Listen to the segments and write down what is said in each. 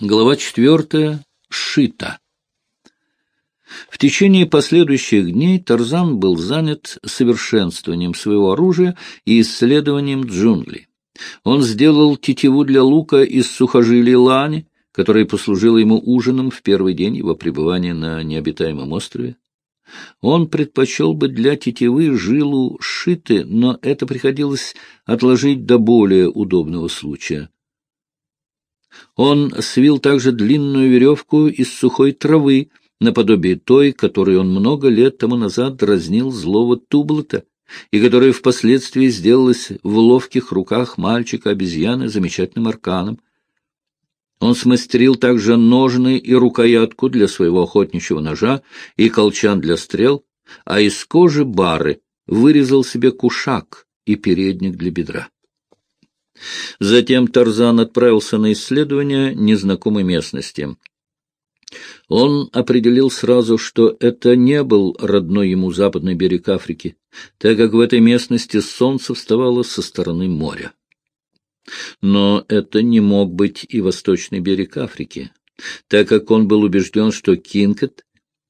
Глава четвертая. Шита. В течение последующих дней Тарзан был занят совершенствованием своего оружия и исследованием джунглей. Он сделал тетиву для лука из сухожилий лани, которая послужила ему ужином в первый день его пребывания на необитаемом острове. Он предпочел бы для тетивы жилу шиты, но это приходилось отложить до более удобного случая. Он свил также длинную веревку из сухой травы, наподобие той, которой он много лет тому назад дразнил злого Тублата, и которая впоследствии сделалась в ловких руках мальчика-обезьяны замечательным арканом. Он смастерил также ножны и рукоятку для своего охотничьего ножа и колчан для стрел, а из кожи бары вырезал себе кушак и передник для бедра. Затем Тарзан отправился на исследование незнакомой местности. Он определил сразу, что это не был родной ему западный берег Африки, так как в этой местности солнце вставало со стороны моря. Но это не мог быть и восточный берег Африки, так как он был убежден, что Кинкет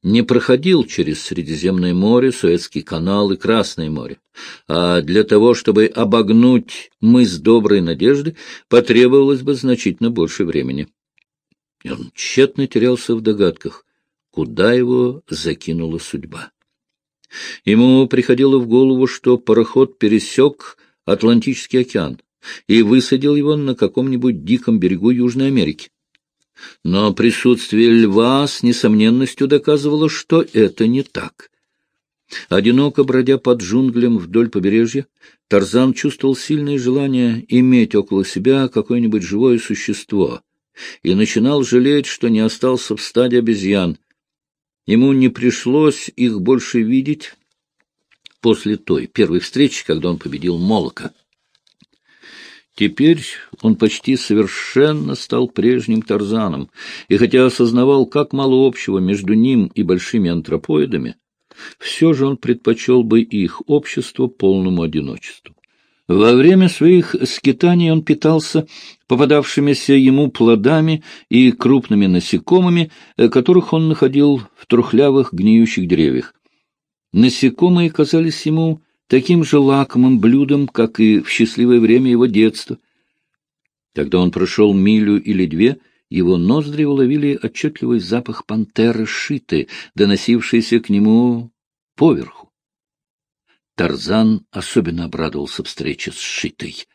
не проходил через Средиземное море, Суэцкий канал и Красное море, а для того, чтобы обогнуть мыс Доброй Надежды, потребовалось бы значительно больше времени. И он тщетно терялся в догадках, куда его закинула судьба. Ему приходило в голову, что пароход пересек Атлантический океан и высадил его на каком-нибудь диком берегу Южной Америки. Но присутствие льва с несомненностью доказывало, что это не так. Одиноко бродя под джунглем вдоль побережья, Тарзан чувствовал сильное желание иметь около себя какое-нибудь живое существо и начинал жалеть, что не остался в стаде обезьян. Ему не пришлось их больше видеть после той первой встречи, когда он победил Молока. Теперь он почти совершенно стал прежним Тарзаном, и хотя осознавал, как мало общего между ним и большими антропоидами, все же он предпочел бы их общество полному одиночеству. Во время своих скитаний он питался попадавшимися ему плодами и крупными насекомыми, э, которых он находил в трухлявых гниющих деревьях. Насекомые казались ему таким же лакомым блюдом, как и в счастливое время его детства. Когда он прошел милю или две, его ноздри уловили отчетливый запах пантеры шиты, доносившийся к нему поверху. Тарзан особенно обрадовался встрече с шитой.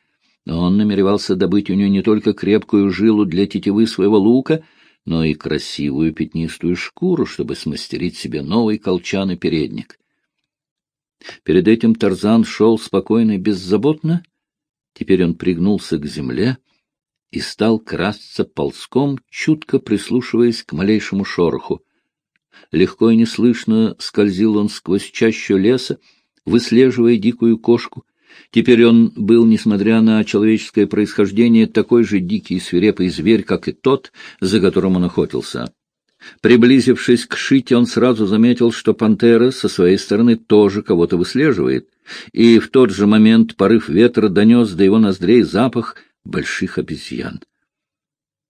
Он намеревался добыть у нее не только крепкую жилу для тетивы своего лука, но и красивую пятнистую шкуру, чтобы смастерить себе новый колчан и передник. Перед этим Тарзан шел спокойно и беззаботно. Теперь он пригнулся к земле и стал красться ползком, чутко прислушиваясь к малейшему шороху. Легко и неслышно скользил он сквозь чащу леса, выслеживая дикую кошку. Теперь он был, несмотря на человеческое происхождение, такой же дикий и свирепый зверь, как и тот, за которым он охотился. Приблизившись к Шите, он сразу заметил, что пантера со своей стороны тоже кого-то выслеживает, и в тот же момент порыв ветра донес до его ноздрей запах больших обезьян.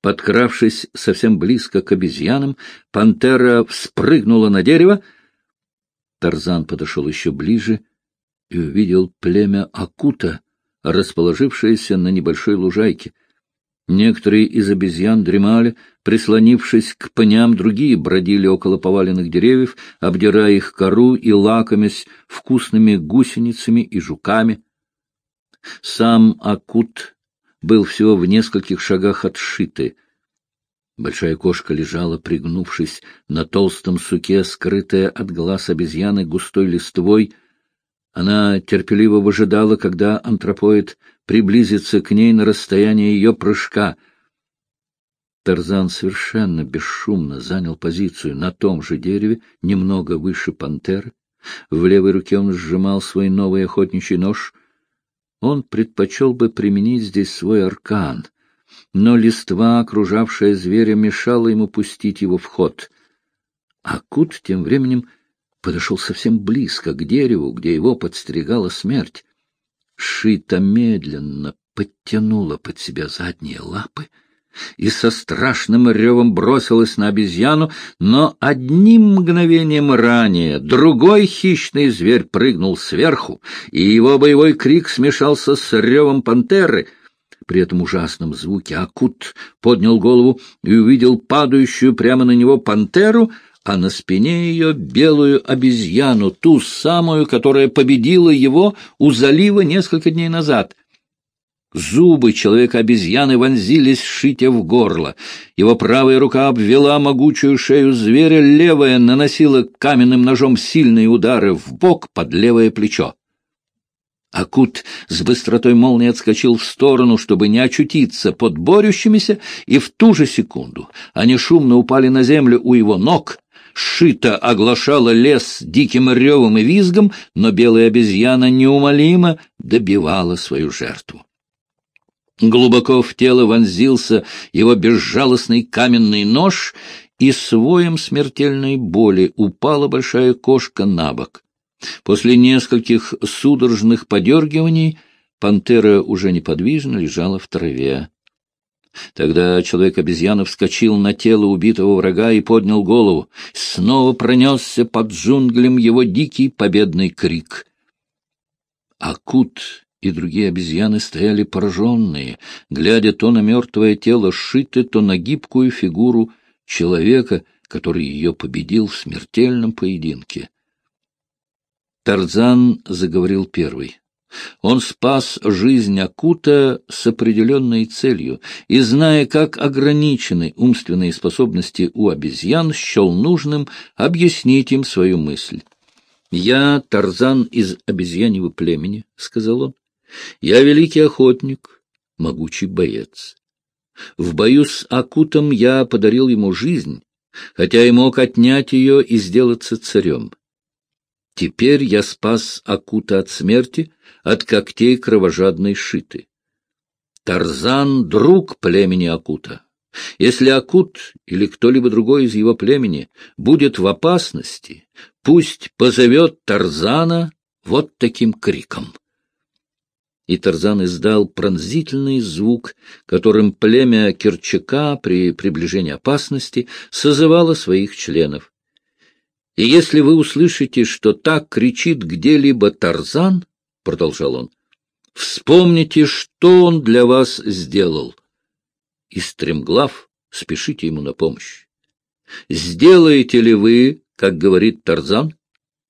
Подкравшись совсем близко к обезьянам, пантера вспрыгнула на дерево. Тарзан подошел еще ближе и увидел племя Акута, расположившееся на небольшой лужайке. Некоторые из обезьян дремали, прислонившись к пням, другие бродили около поваленных деревьев, обдирая их кору и лакомясь вкусными гусеницами и жуками. Сам Акут был всего в нескольких шагах от Шиты. Большая кошка лежала, пригнувшись на толстом суке, скрытая от глаз обезьяны густой листвой. Она терпеливо выжидала, когда антропоид приблизиться к ней на расстояние ее прыжка. Тарзан совершенно бесшумно занял позицию на том же дереве, немного выше пантеры. В левой руке он сжимал свой новый охотничий нож. Он предпочел бы применить здесь свой аркан, но листва, окружавшая зверя, мешала ему пустить его в ход. А Кут тем временем подошел совсем близко к дереву, где его подстерегала смерть. Шита медленно подтянула под себя задние лапы и со страшным ревом бросилась на обезьяну, но одним мгновением ранее другой хищный зверь прыгнул сверху, и его боевой крик смешался с ревом пантеры. При этом ужасном звуке Акут поднял голову и увидел падающую прямо на него пантеру, а на спине ее белую обезьяну, ту самую, которая победила его у залива несколько дней назад. Зубы человека-обезьяны вонзились шитя в горло. Его правая рука обвела могучую шею зверя, левая наносила каменным ножом сильные удары в бок под левое плечо. Акут с быстротой молнии отскочил в сторону, чтобы не очутиться под борющимися, и в ту же секунду они шумно упали на землю у его ног. Шита оглашала лес диким ревом и визгом, но белая обезьяна неумолимо добивала свою жертву. Глубоко в тело вонзился его безжалостный каменный нож, и с воем смертельной боли упала большая кошка на бок. После нескольких судорожных подергиваний пантера уже неподвижно лежала в траве. Тогда человек-обезьяна вскочил на тело убитого врага и поднял голову. Снова пронесся под джунглем его дикий победный крик. Акут и другие обезьяны стояли пораженные, глядя то на мертвое тело Шиты, то на гибкую фигуру человека, который ее победил в смертельном поединке. Тарзан заговорил первый. Он спас жизнь Акута с определенной целью, и, зная, как ограничены умственные способности у обезьян, счел нужным объяснить им свою мысль. «Я Тарзан из обезьяньего племени», — сказал он. Я великий охотник, могучий боец. В бою с Акутом я подарил ему жизнь, хотя и мог отнять ее и сделаться царем. Теперь я спас Акута от смерти, от когтей кровожадной шиты. Тарзан — друг племени Акута. Если Акут или кто-либо другой из его племени будет в опасности, пусть позовет Тарзана вот таким криком и Тарзан издал пронзительный звук, которым племя Керчака при приближении опасности созывало своих членов. «И если вы услышите, что так кричит где-либо Тарзан, — продолжал он, — вспомните, что он для вас сделал. И, стремглав, спешите ему на помощь. Сделаете ли вы, как говорит Тарзан?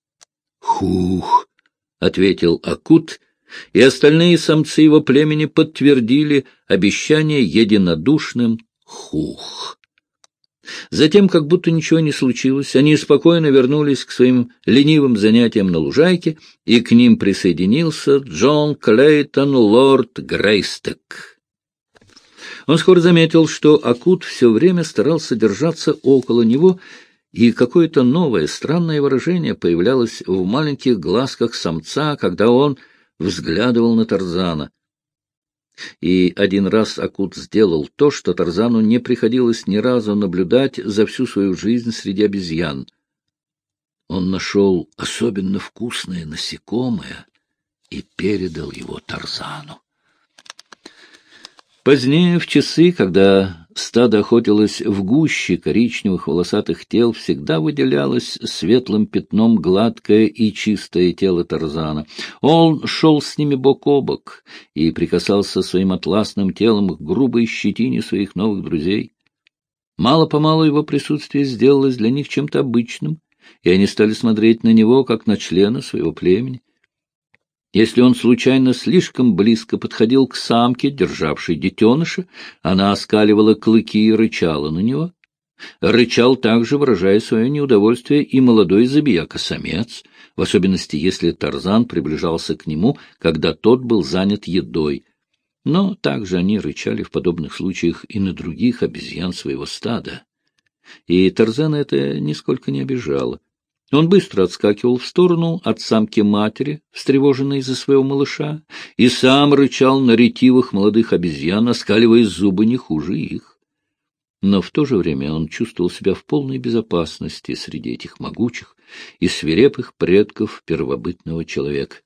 — Хух! — ответил Акут, и остальные самцы его племени подтвердили обещание единодушным «хух». Затем, как будто ничего не случилось, они спокойно вернулись к своим ленивым занятиям на лужайке, и к ним присоединился Джон Клейтон Лорд Грейстек. Он скоро заметил, что Акут все время старался держаться около него, и какое-то новое странное выражение появлялось в маленьких глазках самца, когда он взглядывал на Тарзана. И один раз Акут сделал то, что Тарзану не приходилось ни разу наблюдать за всю свою жизнь среди обезьян. Он нашел особенно вкусное насекомое и передал его Тарзану. Позднее, в часы, когда стадо охотилось в гуще коричневых волосатых тел, всегда выделялось светлым пятном гладкое и чистое тело Тарзана. Он шел с ними бок о бок и прикасался своим атласным телом к грубой щетине своих новых друзей. Мало-помалу его присутствие сделалось для них чем-то обычным, и они стали смотреть на него, как на члена своего племени. Если он случайно слишком близко подходил к самке, державшей детеныша, она оскаливала клыки и рычала на него. Рычал также, выражая свое неудовольствие, и молодой забияка-самец, в особенности, если Тарзан приближался к нему, когда тот был занят едой. Но также они рычали в подобных случаях и на других обезьян своего стада. И Тарзана это нисколько не обижало. Он быстро отскакивал в сторону от самки матери, встревоженной за своего малыша, и сам рычал на ретивых молодых обезьян, оскаливая зубы не хуже их. Но в то же время он чувствовал себя в полной безопасности среди этих могучих и свирепых предков первобытного человека.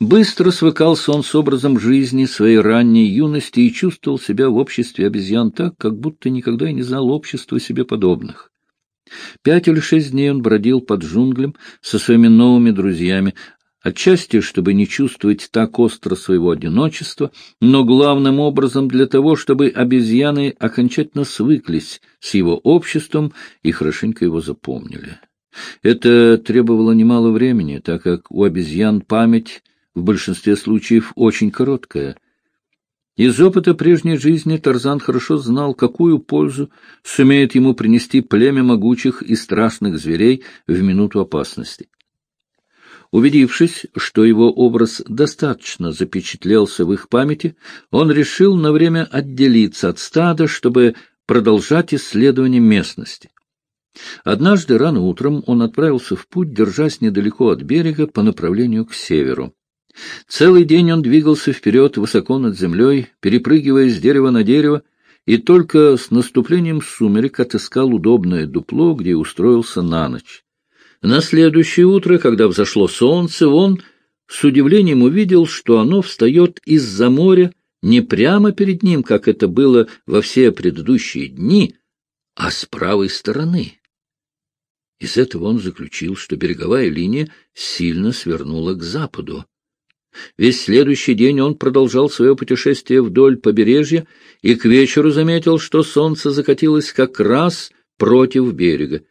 Быстро свыкался он с образом жизни своей ранней юности и чувствовал себя в обществе обезьян так, как будто никогда и не знал общества себе подобных. Пять или шесть дней он бродил под джунглем со своими новыми друзьями, отчасти, чтобы не чувствовать так остро своего одиночества, но главным образом для того, чтобы обезьяны окончательно свыклись с его обществом и хорошенько его запомнили. Это требовало немало времени, так как у обезьян память в большинстве случаев очень короткая. Из опыта прежней жизни Тарзан хорошо знал, какую пользу сумеет ему принести племя могучих и страшных зверей в минуту опасности. Убедившись, что его образ достаточно запечатлелся в их памяти, он решил на время отделиться от стада, чтобы продолжать исследование местности. Однажды рано утром он отправился в путь, держась недалеко от берега по направлению к северу. Целый день он двигался вперед высоко над землей, перепрыгивая с дерева на дерево, и только с наступлением сумерек отыскал удобное дупло, где устроился на ночь. На следующее утро, когда взошло солнце, он с удивлением увидел, что оно встает из-за моря не прямо перед ним, как это было во все предыдущие дни, а с правой стороны. Из этого он заключил, что береговая линия сильно свернула к западу. Весь следующий день он продолжал свое путешествие вдоль побережья и к вечеру заметил, что солнце закатилось как раз против берега.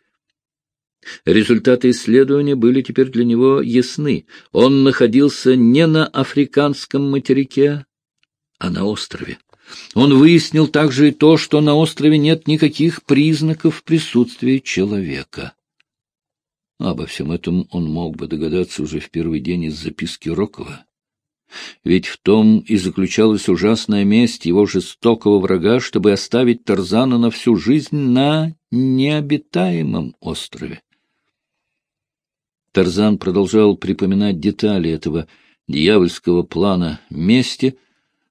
Результаты исследования были теперь для него ясны. Он находился не на африканском материке, а на острове. Он выяснил также и то, что на острове нет никаких признаков присутствия человека. Обо всем этом он мог бы догадаться уже в первый день из записки Рокова. Ведь в том и заключалась ужасная месть его жестокого врага, чтобы оставить Тарзана на всю жизнь на необитаемом острове. Тарзан продолжал припоминать детали этого дьявольского плана мести.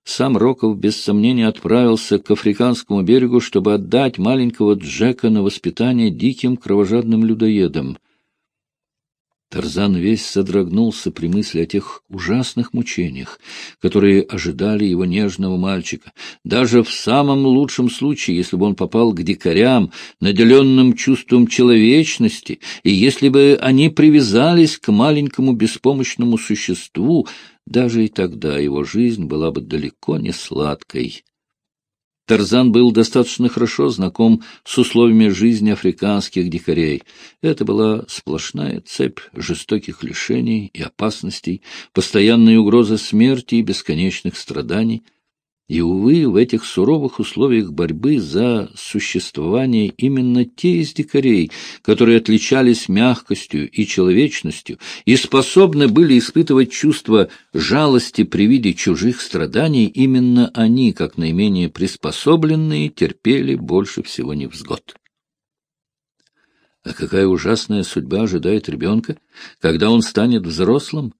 Сам Роков без сомнения отправился к африканскому берегу, чтобы отдать маленького Джека на воспитание диким кровожадным людоедам. Тарзан весь содрогнулся при мысли о тех ужасных мучениях, которые ожидали его нежного мальчика. Даже в самом лучшем случае, если бы он попал к дикарям, наделенным чувством человечности, и если бы они привязались к маленькому беспомощному существу, даже и тогда его жизнь была бы далеко не сладкой. Тарзан был достаточно хорошо знаком с условиями жизни африканских дикарей. Это была сплошная цепь жестоких лишений и опасностей, постоянные угрозы смерти и бесконечных страданий — и, увы, в этих суровых условиях борьбы за существование именно те из дикарей, которые отличались мягкостью и человечностью и способны были испытывать чувство жалости при виде чужих страданий, именно они, как наименее приспособленные, терпели больше всего невзгод. А какая ужасная судьба ожидает ребенка, когда он станет взрослым,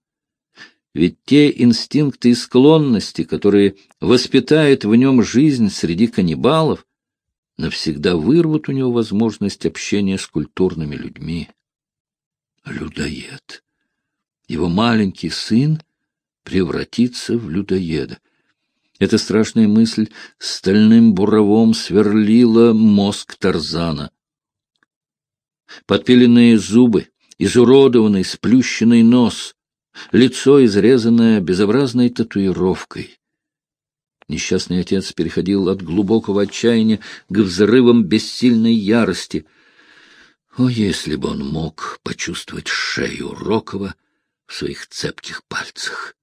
ведь те инстинкты и склонности, которые воспитает в нем жизнь среди каннибалов, навсегда вырвут у него возможность общения с культурными людьми. Людоед. Его маленький сын превратится в людоеда. Эта страшная мысль стальным буровом сверлила мозг Тарзана. Подпиленные зубы, изуродованный, сплющенный нос, лицо изрезанное безобразной татуировкой. Несчастный отец переходил от глубокого отчаяния к взрывам бессильной ярости. О, если бы он мог почувствовать шею Рокова в своих цепких пальцах!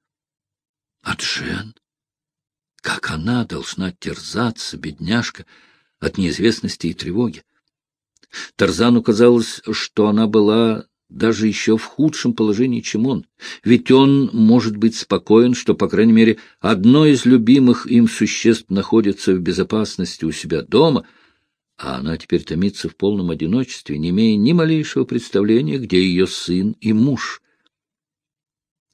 А Джен? Как она должна терзаться, бедняжка, от неизвестности и тревоги? Тарзану казалось, что она была даже еще в худшем положении, чем он. Ведь он может быть спокоен, что, по крайней мере, одно из любимых им существ находится в безопасности у себя дома, а она теперь томится в полном одиночестве, не имея ни малейшего представления, где ее сын и муж.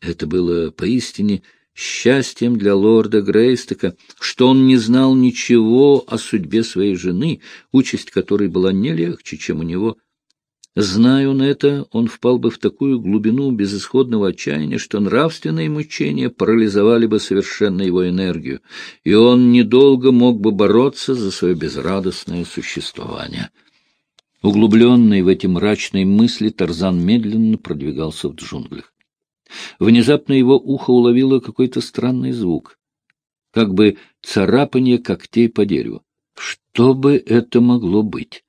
Это было поистине счастьем для лорда Грейстека, что он не знал ничего о судьбе своей жены, участь которой была не легче, чем у него — Зная он это, он впал бы в такую глубину безысходного отчаяния, что нравственные мучения парализовали бы совершенно его энергию, и он недолго мог бы бороться за свое безрадостное существование. Углубленный в эти мрачные мысли, Тарзан медленно продвигался в джунглях. Внезапно его ухо уловило какой-то странный звук, как бы царапание когтей по дереву. Что бы это могло быть?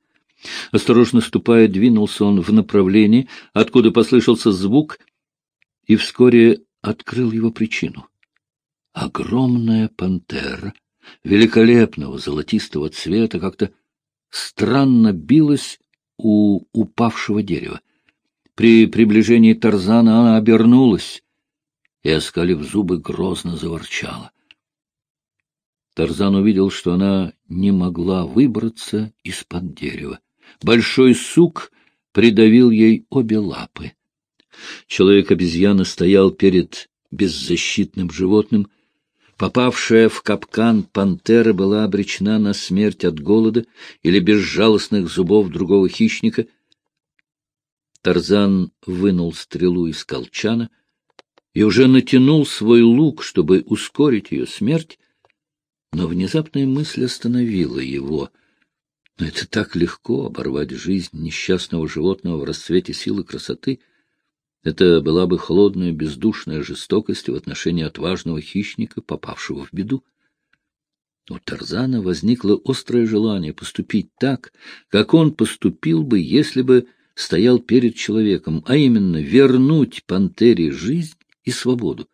Осторожно ступая, двинулся он в направлении, откуда послышался звук, и вскоре открыл его причину. Огромная пантера, великолепного золотистого цвета, как-то странно билась у упавшего дерева. При приближении Тарзана она обернулась и, оскалив зубы, грозно заворчала. Тарзан увидел, что она не могла выбраться из-под дерева. Большой сук придавил ей обе лапы. Человек-обезьяна стоял перед беззащитным животным. Попавшая в капкан пантера была обречена на смерть от голода или безжалостных зубов другого хищника. Тарзан вынул стрелу из колчана и уже натянул свой лук, чтобы ускорить ее смерть, но внезапная мысль остановила его — но это так легко оборвать жизнь несчастного животного в расцвете силы красоты. Это была бы холодная, бездушная жестокость в отношении отважного хищника, попавшего в беду. У Тарзана возникло острое желание поступить так, как он поступил бы, если бы стоял перед человеком, а именно вернуть пантере жизнь и свободу.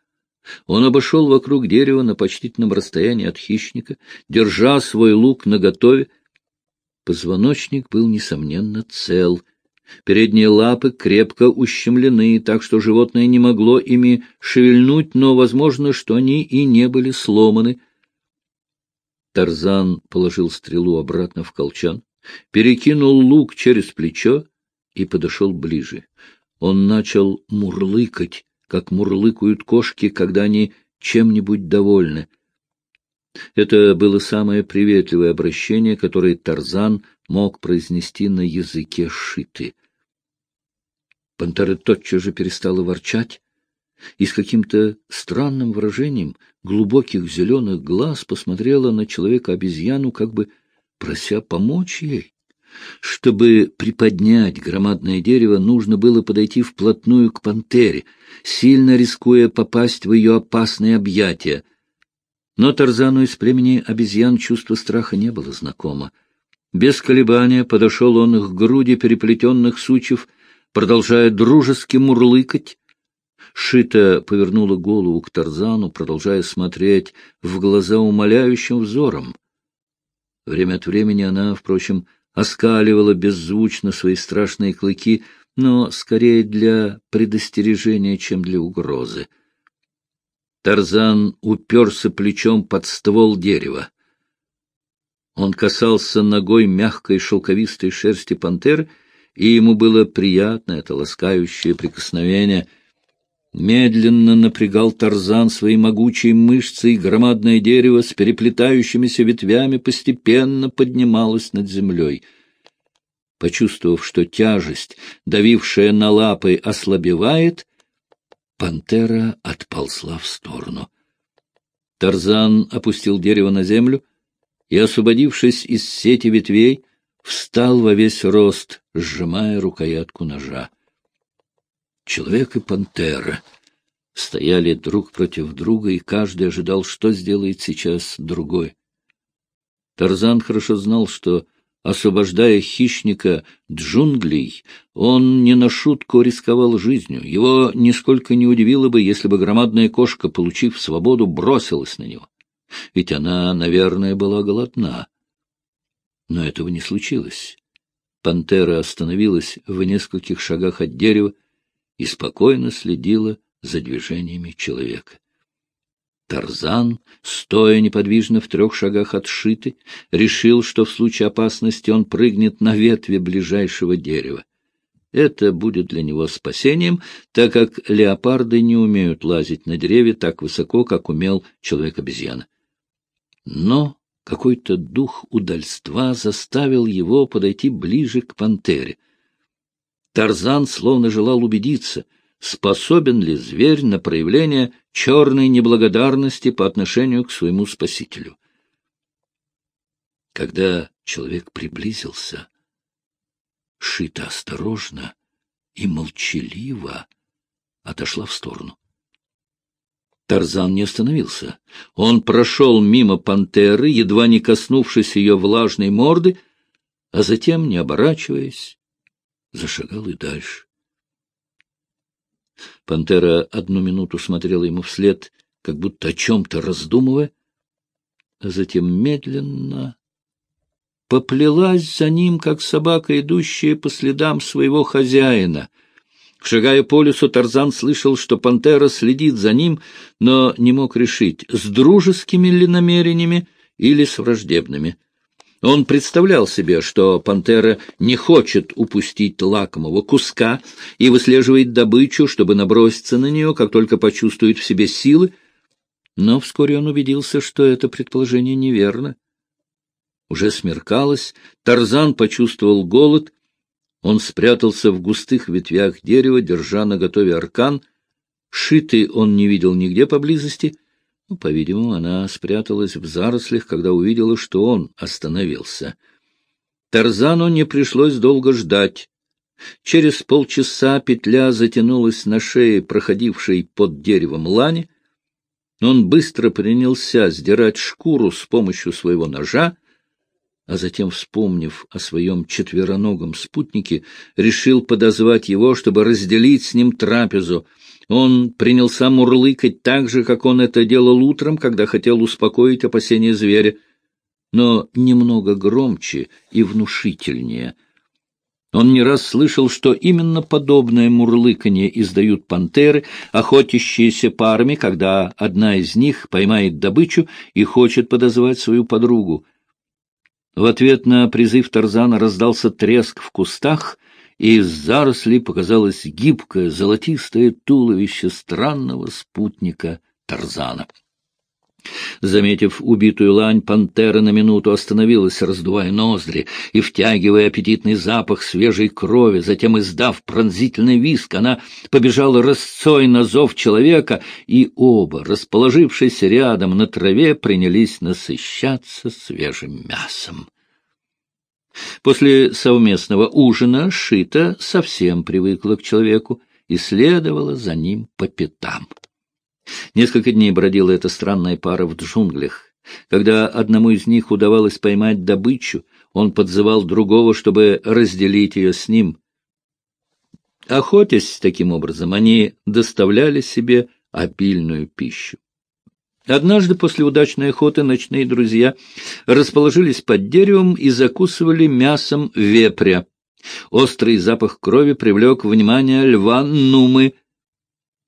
Он обошел вокруг дерева на почтительном расстоянии от хищника, держа свой лук наготове, Позвоночник был, несомненно, цел. Передние лапы крепко ущемлены, так что животное не могло ими шевельнуть, но возможно, что они и не были сломаны. Тарзан положил стрелу обратно в колчан, перекинул лук через плечо и подошел ближе. Он начал мурлыкать, как мурлыкают кошки, когда они чем-нибудь довольны. Это было самое приветливое обращение, которое Тарзан мог произнести на языке шиты. Пантера тотчас же перестала ворчать и с каким-то странным выражением глубоких зеленых глаз посмотрела на человека-обезьяну, как бы прося помочь ей. Чтобы приподнять громадное дерево, нужно было подойти вплотную к пантере, сильно рискуя попасть в ее опасные объятия — но Тарзану из племени обезьян чувство страха не было знакомо. Без колебания подошел он к груди переплетенных сучьев, продолжая дружески мурлыкать. Шита повернула голову к Тарзану, продолжая смотреть в глаза умоляющим взором. Время от времени она, впрочем, оскаливала беззвучно свои страшные клыки, но скорее для предостережения, чем для угрозы. Тарзан уперся плечом под ствол дерева. Он касался ногой мягкой шелковистой шерсти пантер, и ему было приятно это ласкающее прикосновение. Медленно напрягал Тарзан свои могучие мышцы, и громадное дерево с переплетающимися ветвями постепенно поднималось над землей. Почувствовав, что тяжесть, давившая на лапы, ослабевает, Пантера отползла в сторону. Тарзан опустил дерево на землю и, освободившись из сети ветвей, встал во весь рост, сжимая рукоятку ножа. Человек и пантера стояли друг против друга, и каждый ожидал, что сделает сейчас другой. Тарзан хорошо знал, что освобождая хищника джунглей, он не на шутку рисковал жизнью. Его нисколько не удивило бы, если бы громадная кошка, получив свободу, бросилась на него. Ведь она, наверное, была голодна. Но этого не случилось. Пантера остановилась в нескольких шагах от дерева и спокойно следила за движениями человека. Тарзан, стоя неподвижно в трех шагах от Шиты, решил, что в случае опасности он прыгнет на ветви ближайшего дерева. Это будет для него спасением, так как леопарды не умеют лазить на деревья так высоко, как умел человек-обезьяна. Но какой-то дух удальства заставил его подойти ближе к пантере. Тарзан словно желал убедиться, способен ли зверь на проявление черной неблагодарности по отношению к своему спасителю. Когда человек приблизился, Шита осторожно и молчаливо отошла в сторону. Тарзан не остановился. Он прошел мимо пантеры, едва не коснувшись ее влажной морды, а затем, не оборачиваясь, зашагал и дальше. Пантера одну минуту смотрела ему вслед, как будто о чем-то раздумывая, а затем медленно поплелась за ним, как собака, идущая по следам своего хозяина — Шагая по лесу, Тарзан слышал, что пантера следит за ним, но не мог решить, с дружескими ли намерениями или с враждебными. Он представлял себе, что пантера не хочет упустить лакомого куска и выслеживает добычу, чтобы наброситься на нее, как только почувствует в себе силы, но вскоре он убедился, что это предположение неверно. Уже смеркалось, Тарзан почувствовал голод он спрятался в густых ветвях дерева, держа на готове аркан. Шитый он не видел нигде поблизости. Ну, по-видимому, она спряталась в зарослях, когда увидела, что он остановился. Тарзану не пришлось долго ждать. Через полчаса петля затянулась на шее проходившей под деревом лани. Он быстро принялся сдирать шкуру с помощью своего ножа, а затем, вспомнив о своем четвероногом спутнике, решил подозвать его, чтобы разделить с ним трапезу. Он принялся мурлыкать так же, как он это делал утром, когда хотел успокоить опасения зверя, но немного громче и внушительнее. Он не раз слышал, что именно подобное мурлыканье издают пантеры, охотящиеся парами, когда одна из них поймает добычу и хочет подозвать свою подругу — в ответ на призыв Тарзана раздался треск в кустах, и из зарослей показалось гибкое золотистое туловище странного спутника Тарзана. Заметив убитую лань, пантера на минуту остановилась, раздувая ноздри и втягивая аппетитный запах свежей крови. Затем, издав пронзительный виск, она побежала рысцой на зов человека, и оба, расположившись рядом на траве, принялись насыщаться свежим мясом. После совместного ужина Шита совсем привыкла к человеку и следовала за ним по пятам. Несколько дней бродила эта странная пара в джунглях. Когда одному из них удавалось поймать добычу, он подзывал другого, чтобы разделить ее с ним. Охотясь таким образом, они доставляли себе обильную пищу. Однажды после удачной охоты ночные друзья расположились под деревом и закусывали мясом вепря. Острый запах крови привлек внимание льва Нумы —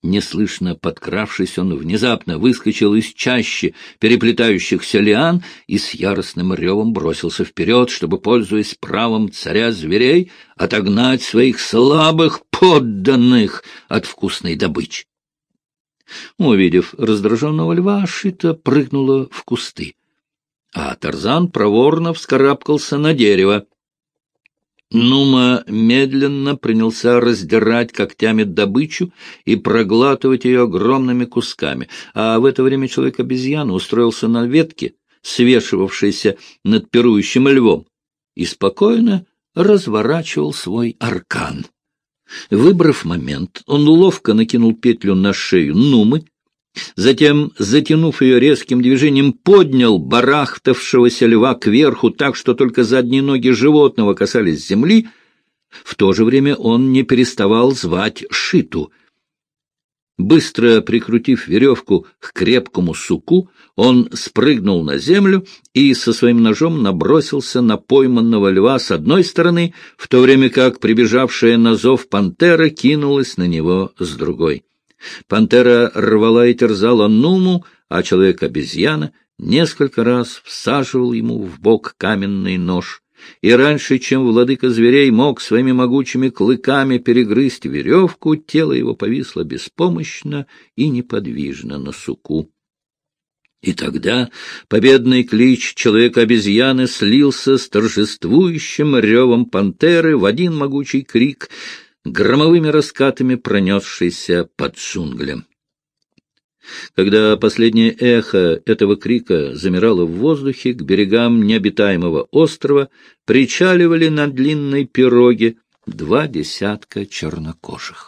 Неслышно подкравшись, он внезапно выскочил из чащи переплетающихся лиан и с яростным ревом бросился вперед, чтобы, пользуясь правом царя зверей, отогнать своих слабых подданных от вкусной добычи. Увидев раздраженного льва, Шита прыгнула в кусты, а Тарзан проворно вскарабкался на дерево. Нума медленно принялся раздирать когтями добычу и проглатывать ее огромными кусками, а в это время человек-обезьяна устроился на ветке, свешивавшейся над пирующим львом, и спокойно разворачивал свой аркан. Выбрав момент, он ловко накинул петлю на шею Нумы, Затем, затянув ее резким движением, поднял барахтавшегося льва кверху так, что только задние ноги животного касались земли. В то же время он не переставал звать Шиту. Быстро прикрутив веревку к крепкому суку, он спрыгнул на землю и со своим ножом набросился на пойманного льва с одной стороны, в то время как прибежавшая на зов пантера кинулась на него с другой. Пантера рвала и терзала Нуму, а человек-обезьяна несколько раз всаживал ему в бок каменный нож. И раньше, чем владыка зверей мог своими могучими клыками перегрызть веревку, тело его повисло беспомощно и неподвижно на суку. И тогда победный клич человека-обезьяны слился с торжествующим ревом пантеры в один могучий крик — громовыми раскатами пронесшийся под джунглем. Когда последнее эхо этого крика замирало в воздухе, к берегам необитаемого острова причаливали на длинной пироге два десятка чернокожих.